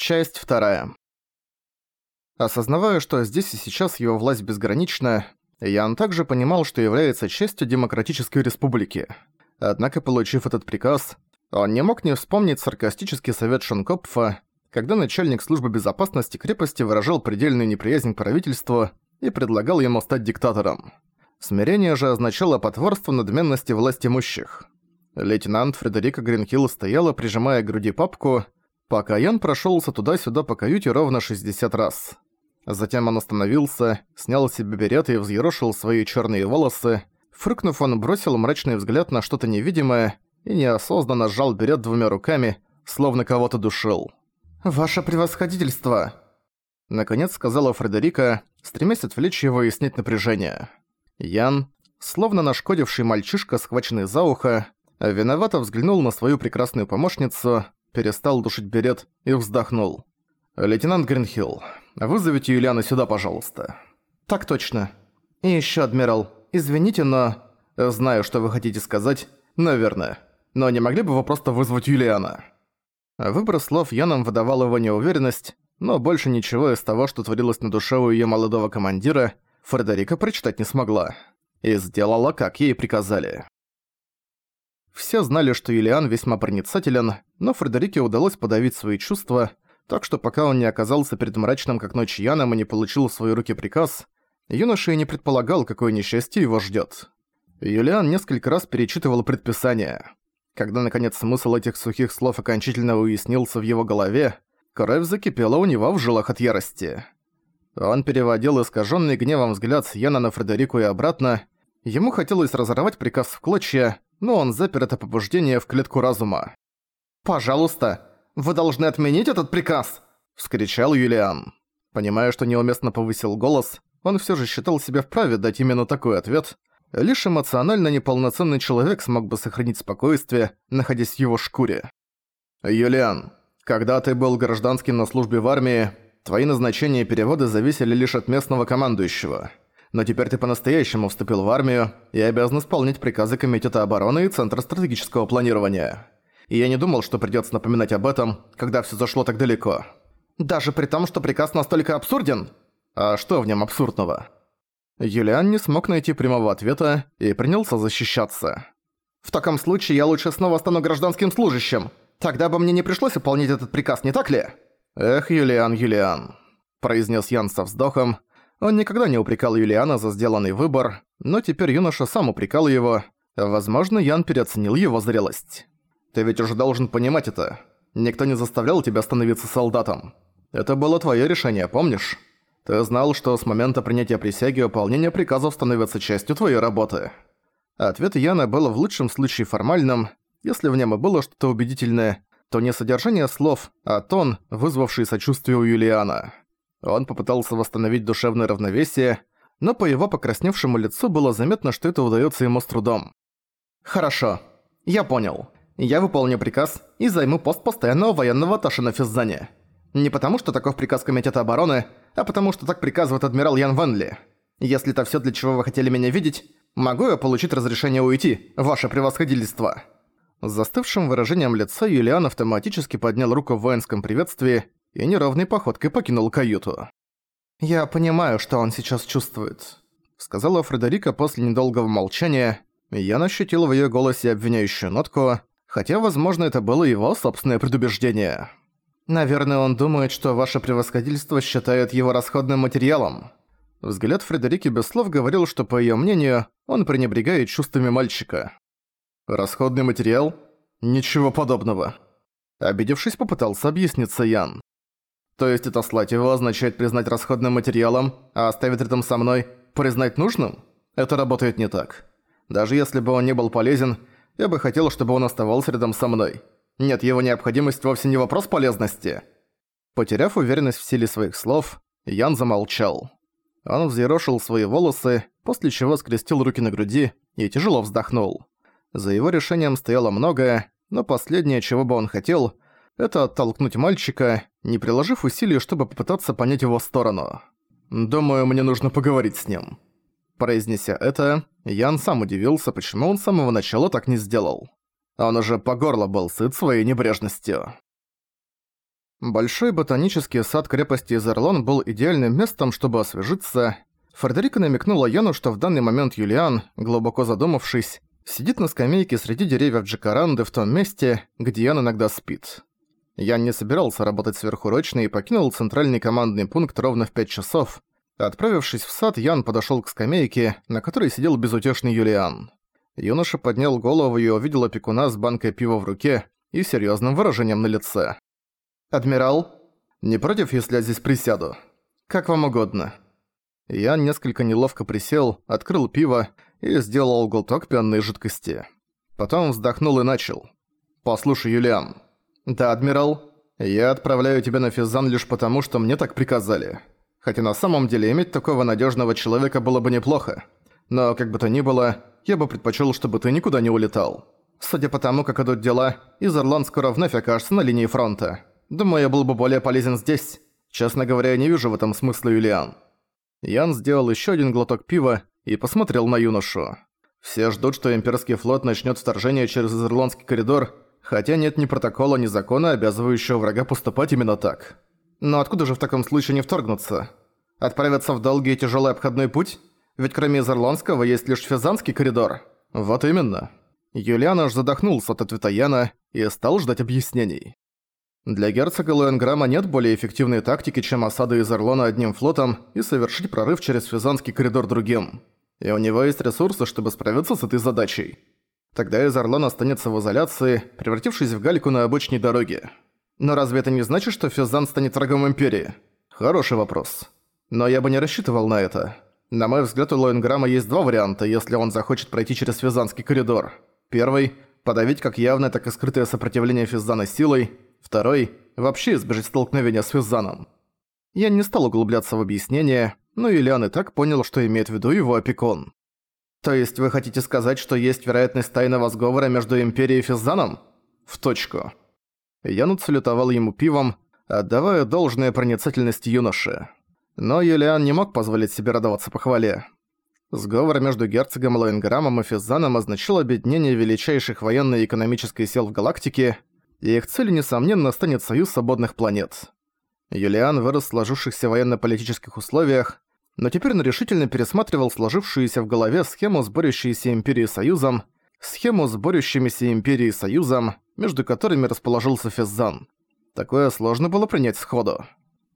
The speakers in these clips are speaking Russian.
Часть вторая. Осознавая, что здесь и сейчас его власть безгранична, Ян также понимал, что является частью Демократической Республики. Однако, получив этот приказ, он не мог не вспомнить саркастический совет Шонкопфа, когда начальник службы безопасности крепости выражал предельную неприязнь к правительству и предлагал ему стать диктатором. Смирение же означало потворство надменности власть имущих. Лейтенант Фредерика Гринхилл стояла, прижимая к груди папку, пока Ян прошелся туда-сюда по каюте ровно 60 раз. Затем он остановился, снял себе берет и взъерошил свои черные волосы. Фрыкнув, он бросил мрачный взгляд на что-то невидимое и неосознанно сжал берет двумя руками, словно кого-то душил. «Ваше превосходительство!» Наконец сказала Фредерика, стремясь отвлечь его и снять напряжение. Ян, словно нашкодивший мальчишка, схваченный за ухо, виновато взглянул на свою прекрасную помощницу, перестал душить берет и вздохнул. «Лейтенант Гринхилл, вызовите Юлиана сюда, пожалуйста». «Так точно. И ещё, адмирал, извините, но...» «Знаю, что вы хотите сказать, наверное. Но не могли бы вы просто вызвать Юлиана?» Выбор слов Яном выдавал его неуверенность, но больше ничего из того, что творилось на душе у её молодого командира, Фредерика прочитать не смогла. И сделала, как ей приказали. Все знали, что Юлиан весьма проницателен, но Фредерике удалось подавить свои чувства, так что пока он не оказался перед мрачным как ночь Яном и не получил в свои руки приказ, юноша и не предполагал, какое несчастье его ждет. Юлиан несколько раз перечитывал предписание. Когда, наконец, смысл этих сухих слов окончательно уяснился в его голове, кровь закипела у него в жилах от ярости. Он переводил искаженный гневом взгляд с Яна на Фредерику и обратно. Ему хотелось разорвать приказ в клочья, но он запер это побуждение в клетку разума. «Пожалуйста, вы должны отменить этот приказ!» – вскричал Юлиан. Понимая, что неуместно повысил голос, он все же считал себя вправе дать именно такой ответ. Лишь эмоционально неполноценный человек смог бы сохранить спокойствие, находясь в его шкуре. «Юлиан, когда ты был гражданским на службе в армии, твои назначения и переводы зависели лишь от местного командующего но теперь ты по-настоящему вступил в армию и обязан исполнять приказы Комитета обороны и Центра стратегического планирования. И я не думал, что придётся напоминать об этом, когда всё зашло так далеко. Даже при том, что приказ настолько абсурден? А что в нём абсурдного? Юлиан не смог найти прямого ответа и принялся защищаться. «В таком случае я лучше снова стану гражданским служащим. Тогда бы мне не пришлось выполнять этот приказ, не так ли?» «Эх, Юлиан, Юлиан», – произнес Ян со вздохом, он никогда не упрекал Юлиана за сделанный выбор, но теперь юноша сам упрекал его. Возможно, Ян переоценил его зрелость. «Ты ведь уже должен понимать это. Никто не заставлял тебя становиться солдатом. Это было твое решение, помнишь? Ты знал, что с момента принятия присяги выполнение приказов становится частью твоей работы». Ответ Яна был в лучшем случае формальным. Если в нем и было что-то убедительное, то не содержание слов, а тон, вызвавший сочувствие у Юлиана. Он попытался восстановить душевное равновесие, но по его покрасневшему лицу было заметно, что это удаётся ему с трудом. «Хорошо. Я понял. Я выполню приказ и займу пост постоянного военного атташе на Физзане. Не потому, что таков приказ Комитета обороны, а потому, что так приказывает адмирал Ян Венли. Если это всё, для чего вы хотели меня видеть, могу я получить разрешение уйти, ваше превосходительство?» С застывшим выражением лица Юлиан автоматически поднял руку в воинском приветствии и неровной походкой покинул каюту. «Я понимаю, что он сейчас чувствует», — сказала Фредерика после недолгого молчания. Я ощутил в её голосе обвиняющую нотку, хотя, возможно, это было его собственное предубеждение. «Наверное, он думает, что ваше превосходительство считает его расходным материалом». Взгляд Фредерики без слов говорил, что, по её мнению, он пренебрегает чувствами мальчика. «Расходный материал? Ничего подобного». Обидевшись, попытался объясниться Ян. То есть это слать его означает признать расходным материалом, а оставить рядом со мной признать нужным? Это работает не так. Даже если бы он не был полезен, я бы хотел, чтобы он оставался рядом со мной. Нет, его необходимость вовсе не вопрос полезности. Потеряв уверенность в силе своих слов, Ян замолчал. Он взъерошил свои волосы, после чего скрестил руки на груди и тяжело вздохнул. За его решением стояло многое, но последнее, чего бы он хотел, это оттолкнуть мальчика, не приложив усилий, чтобы попытаться понять его сторону. «Думаю, мне нужно поговорить с ним». Произнеся это, Ян сам удивился, почему он с самого начала так не сделал. Он уже по горло был сыт своей небрежностью. Большой ботанический сад крепости Изерлон был идеальным местом, чтобы освежиться. Фредерика намекнула Яну, что в данный момент Юлиан, глубоко задумавшись, сидит на скамейке среди деревьев Джекаранды в том месте, где Ян иногда спит. Ян не собирался работать сверхурочно и покинул центральный командный пункт ровно в 5 часов. Отправившись в сад, Ян подошёл к скамейке, на которой сидел безутешный Юлиан. Юноша поднял голову и увидел опекуна с банкой пива в руке и серьёзным выражением на лице. «Адмирал, не против, если я здесь присяду? Как вам угодно». Ян несколько неловко присел, открыл пиво и сделал глоток пенной жидкости. Потом вздохнул и начал. «Послушай, Юлиан». «Да, адмирал. Я отправляю тебя на Физан лишь потому, что мне так приказали. Хотя на самом деле иметь такого надежного человека было бы неплохо. Но, как бы то ни было, я бы предпочел, чтобы ты никуда не улетал. Судя по тому, как идут дела, Изерланд скоро вновь окажется на линии фронта. Думаю, я был бы более полезен здесь. Честно говоря, я не вижу в этом смысла, Юлиан». Ян сделал еще один глоток пива и посмотрел на юношу. Все ждут, что имперский флот начнет вторжение через Изерландский коридор, хотя нет ни протокола, ни закона, обязывающего врага поступать именно так. Но откуда же в таком случае не вторгнуться? Отправиться в долгий и тяжелый обходной путь? Ведь кроме Изерландского есть лишь Физанский коридор. Вот именно. Юлиан аж задохнулся от ответа Яна и стал ждать объяснений. Для герцога Лоенграма нет более эффективной тактики, чем осада из Орлона одним флотом и совершить прорыв через Физанский коридор другим. И у него есть ресурсы, чтобы справиться с этой задачей. Тогда из Орлона останется в изоляции, превратившись в гальку на обочине дороги. Но разве это не значит, что Физан станет врагом Империи? Хороший вопрос. Но я бы не рассчитывал на это. На мой взгляд, у Лоенграма есть два варианта, если он захочет пройти через Физанский коридор. Первый – подавить как явное, так и скрытое сопротивление Физана силой. Второй – вообще избежать столкновения с Физаном. Я не стал углубляться в объяснение, но Ильян и так понял, что имеет в виду его опекун. «То есть вы хотите сказать, что есть вероятность тайного сговора между Империей и Физаном?» «В точку». Ян отсалютовал ему пивом, отдавая должное проницательности юноши. Но Юлиан не мог позволить себе радоваться похвале. Сговор между герцогом Лоинграмом и Физаном означал объединение величайших военной и экономической сил в галактике, и их целью, несомненно, станет союз свободных планет. Юлиан вырос в сложившихся военно-политических условиях, но теперь он решительно пересматривал сложившуюся в голове схему с борющейся Империей Союзом, схему с борющимися Империей Союзом, между которыми расположился Физзан. Такое сложно было принять сходу.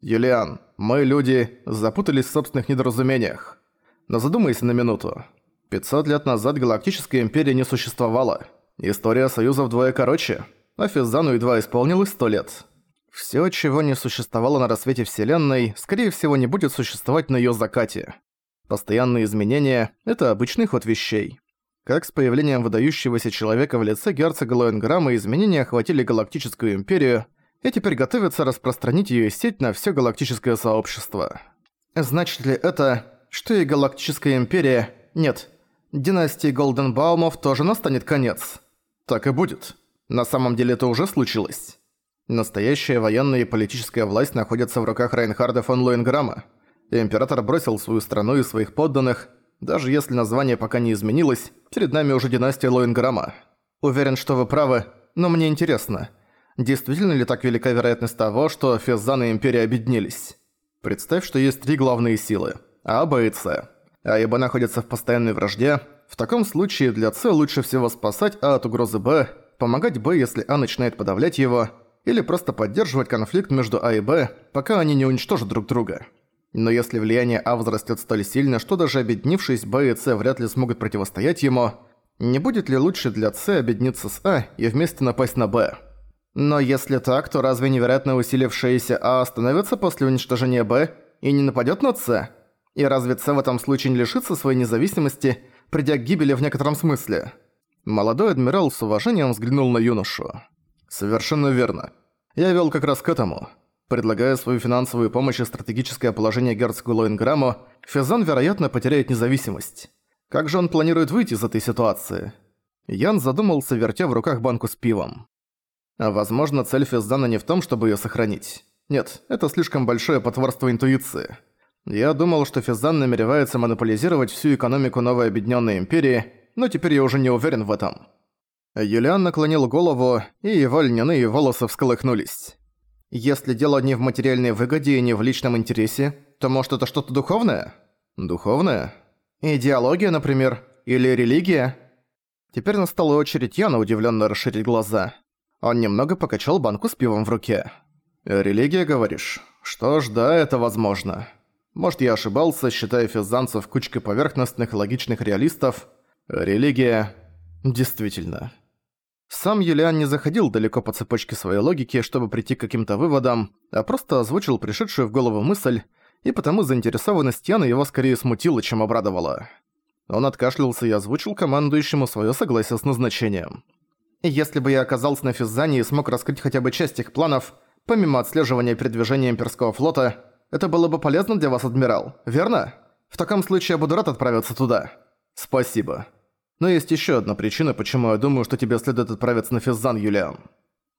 «Юлиан, мы, люди, запутались в собственных недоразумениях. Но задумайся на минуту. 500 лет назад Галактическая Империя не существовала. История Союза вдвое короче, а Физзану едва исполнилось 100 лет. Всё, чего не существовало на рассвете Вселенной, скорее всего не будет существовать на её закате. Постоянные изменения – это обычный ход вещей. Как с появлением выдающегося человека в лице герцога Лоенграмма изменения охватили Галактическую Империю, и теперь готовятся распространить её сеть на всё галактическое сообщество. Значит ли это, что и Галактическая Империя... Нет, династии Голденбаумов тоже настанет конец? Так и будет. На самом деле это уже случилось. Настоящая военная и политическая власть находится в руках Рейнхарда фон Лоенграмма. Император бросил свою страну и своих подданных. Даже если название пока не изменилось, перед нами уже династия Лоенграмма. Уверен, что вы правы, но мне интересно, действительно ли так велика вероятность того, что Феззан и Империя объединились? Представь, что есть три главные силы – А, Б и С. А и Б находятся в постоянной вражде. В таком случае для С лучше всего спасать А от угрозы Б, помогать Б, если А начинает подавлять его – или просто поддерживать конфликт между А и Б, пока они не уничтожат друг друга. Но если влияние А возрастет столь сильно, что даже объединившись, Б и С вряд ли смогут противостоять ему, не будет ли лучше для С объединиться с А и вместе напасть на Б? Но если так, то разве невероятно усилившаяся А остановится после уничтожения Б и не нападет на С? И разве С в этом случае не лишится своей независимости, придя к гибели в некотором смысле? Молодой адмирал с уважением взглянул на юношу. Совершенно верно. Я вел как раз к этому. Предлагая свою финансовую помощь и стратегическое положение герцогу Лоинграмму, Физан, вероятно, потеряет независимость. Как же он планирует выйти из этой ситуации? Ян задумался, вертя в руках банку с пивом. А возможно, цель Физана не в том, чтобы ее сохранить. Нет, это слишком большое потворство интуиции. Я думал, что Физан намеревается монополизировать всю экономику новой объединенной империи, но теперь я уже не уверен в этом. Юлиан наклонил голову, и его льняные волосы всколыхнулись. Если дело не в материальной выгоде и не в личном интересе, то может это что-то духовное? Духовное? Идеология, например? Или религия? Теперь настала очередь Яна удивленно расширить глаза. Он немного покачал банку с пивом в руке. «Религия, говоришь? Что ж, да, это возможно. Может, я ошибался, считая физанцев кучкой поверхностных логичных реалистов. Религия... Действительно. Сам Юлиан не заходил далеко по цепочке своей логики, чтобы прийти к каким-то выводам, а просто озвучил пришедшую в голову мысль, и потому заинтересованность Яна его скорее смутила, чем обрадовала. Он откашлялся и озвучил командующему свое согласие с назначением. «Если бы я оказался на Физзане и смог раскрыть хотя бы часть их планов, помимо отслеживания передвижения имперского флота, это было бы полезно для вас, адмирал, верно? В таком случае я буду рад отправиться туда. Спасибо. Но есть еще одна причина, почему я думаю, что тебе следует отправиться на Физзан, Юлиан.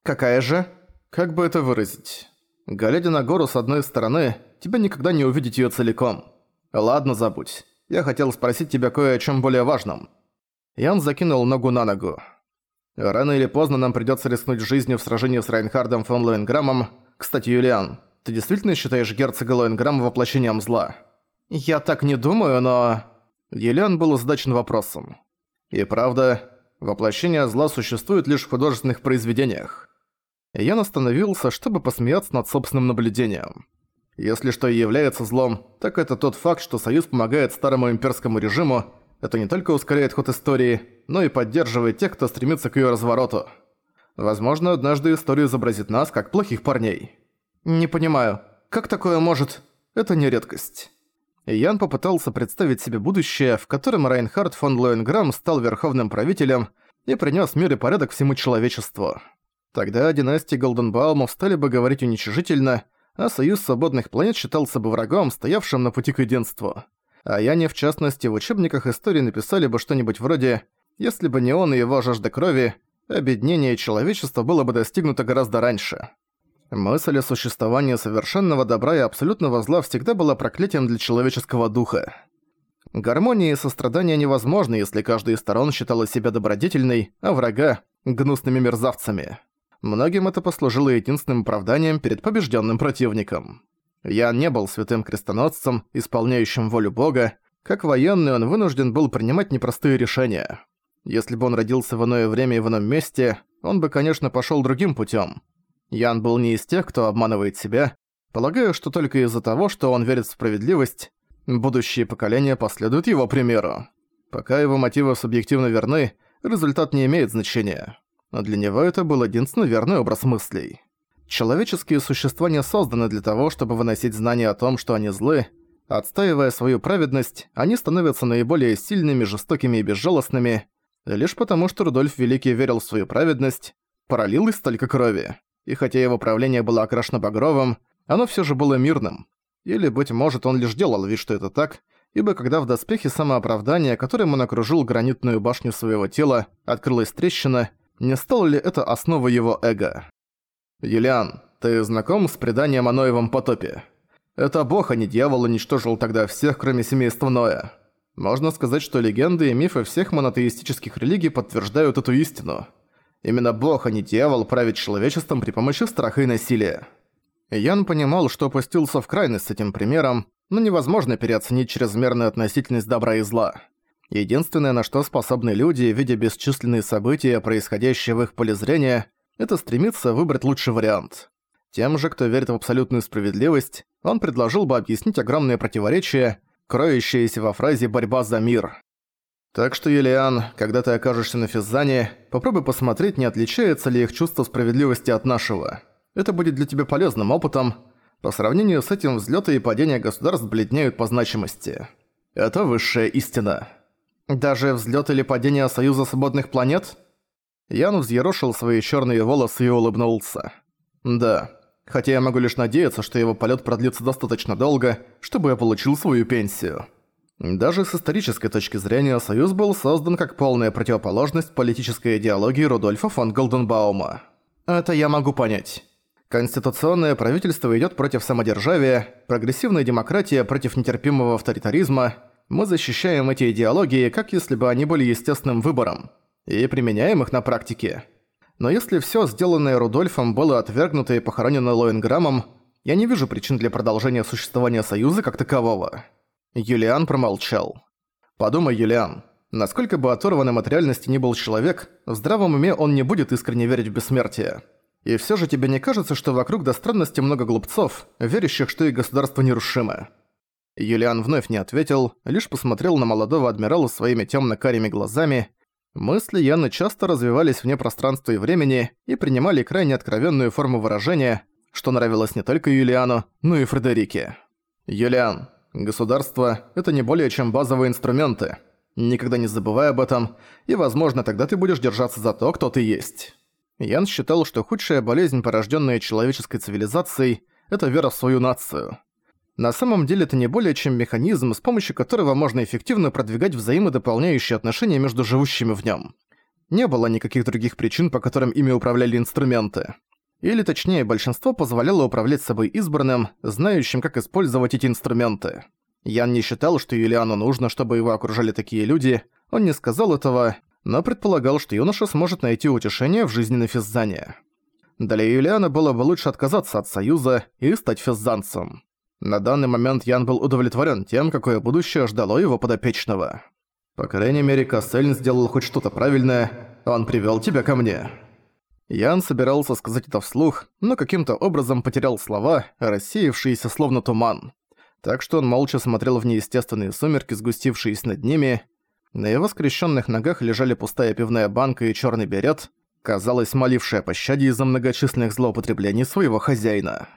Какая же? Как бы это выразить? Глядя на гору с одной стороны, тебе никогда не увидеть ее целиком. Ладно, забудь. Я хотел спросить тебя кое о чем более важном. Ян закинул ногу на ногу. Рано или поздно нам придется рискнуть жизнью в сражении с Райнхардом фон Лоенграммом. Кстати, Юлиан, ты действительно считаешь герцога Лоенграмма воплощением зла? Я так не думаю, но... Юлиан был задачен вопросом. И правда, воплощение зла существует лишь в художественных произведениях. Ян остановился, чтобы посмеяться над собственным наблюдением. Если что и является злом, так это тот факт, что Союз помогает старому имперскому режиму, это не только ускоряет ход истории, но и поддерживает тех, кто стремится к её развороту. Возможно, однажды история изобразит нас как плохих парней. Не понимаю, как такое может... Это не редкость. Ян попытался представить себе будущее, в котором Райнхард фон Лоенграм стал верховным правителем и принес мир и порядок всему человечеству. Тогда династии Голденбаумов стали бы говорить уничижительно, а Союз Свободных Планет считался бы врагом, стоявшим на пути к единству. А Яне, в частности, в учебниках истории написали бы что-нибудь вроде «Если бы не он и его жажда крови, объединение человечества было бы достигнуто гораздо раньше». Мысль о существовании совершенного добра и абсолютного зла всегда была проклятием для человеческого духа. Гармония и сострадание невозможны, если каждая из сторон считала себя добродетельной, а врага – гнусными мерзавцами. Многим это послужило единственным оправданием перед побежденным противником. Я не был святым крестоносцем, исполняющим волю Бога. Как военный он вынужден был принимать непростые решения. Если бы он родился в иное время и в ином месте, он бы, конечно, пошел другим путем. Ян был не из тех, кто обманывает себя. Полагаю, что только из-за того, что он верит в справедливость, будущие поколения последуют его примеру. Пока его мотивы субъективно верны, результат не имеет значения. Но для него это был единственный верный образ мыслей. Человеческие существа не созданы для того, чтобы выносить знания о том, что они злы. Отстаивая свою праведность, они становятся наиболее сильными, жестокими и безжалостными, лишь потому, что Рудольф Великий верил в свою праведность, пролилось столько крови и хотя его правление было окрашено багровым, оно все же было мирным. Или, быть может, он лишь делал вид, что это так, ибо когда в доспехе самооправдания, которым он окружил гранитную башню своего тела, открылась трещина, не стало ли это основой его эго? «Юлиан, ты знаком с преданием о Ноевом потопе? Это бог, а не дьявол, уничтожил тогда всех, кроме семейства Ноя. Можно сказать, что легенды и мифы всех монотеистических религий подтверждают эту истину». Именно бог, а не дьявол, правит человечеством при помощи страха и насилия. Ян понимал, что опустился в крайность с этим примером, но невозможно переоценить чрезмерную относительность добра и зла. Единственное, на что способны люди, видя бесчисленные события, происходящие в их поле зрения, это стремиться выбрать лучший вариант. Тем же, кто верит в абсолютную справедливость, он предложил бы объяснить огромные противоречия, кроющиеся во фразе «борьба за мир». Так что, Юлиан, когда ты окажешься на Физзане, попробуй посмотреть, не отличается ли их чувство справедливости от нашего. Это будет для тебя полезным опытом. По сравнению с этим взлёты и падения государств бледнеют по значимости. Это высшая истина. Даже взлёт или падение Союза Свободных Планет? Ян взъерошил свои чёрные волосы и улыбнулся. Да, хотя я могу лишь надеяться, что его полёт продлится достаточно долго, чтобы я получил свою пенсию. Даже с исторической точки зрения Союз был создан как полная противоположность политической идеологии Рудольфа фон Голденбаума. Это я могу понять. Конституционное правительство идёт против самодержавия, прогрессивная демократия против нетерпимого авторитаризма. Мы защищаем эти идеологии, как если бы они были естественным выбором, и применяем их на практике. Но если всё, сделанное Рудольфом, было отвергнуто и похоронено Лоинграммом, я не вижу причин для продолжения существования Союза как такового. Юлиан промолчал. Подумай, Юлиан, насколько бы оторванным от реальности ни был человек, в здравом уме он не будет искренне верить в бессмертие. И всё же тебе не кажется, что вокруг до странности много глупцов, верящих, что их государство нерушимо? Юлиан вновь не ответил, лишь посмотрел на молодого адмирала своими тёмно-карими глазами. Мысли Яны часто развивались вне пространства и времени и принимали крайне откровенную форму выражения, что нравилось не только Юлиану, но и Фредерике. «Юлиан, государство – это не более чем базовые инструменты. Никогда не забывай об этом, и, возможно, тогда ты будешь держаться за то, кто ты есть». Ян считал, что худшая болезнь, порожденная человеческой цивилизацией – это вера в свою нацию. На самом деле это не более чем механизм, с помощью которого можно эффективно продвигать взаимодополняющие отношения между живущими в нем. Не было никаких других причин, по которым ими управляли инструменты. Или точнее, большинство позволяло управлять собой избранным, знающим, как использовать эти инструменты. Ян не считал, что Юлиану нужно, чтобы его окружали такие люди, он не сказал этого, но предполагал, что юноша сможет найти утешение в жизни на Физзане. Для Юлиана было бы лучше отказаться от союза и стать физзанцем. На данный момент Ян был удовлетворен тем, какое будущее ждало его подопечного. По крайней мере, Кассельн сделал хоть что-то правильное, он привел тебя ко мне. Ян собирался сказать это вслух, но каким-то образом потерял слова, рассеявшиеся словно туман. Так что он молча смотрел в неестественные сумерки, сгустившиеся над ними. На его скрещенных ногах лежали пустая пивная банка и черный берет, казалось, молившая о пощаде из-за многочисленных злоупотреблений своего хозяина.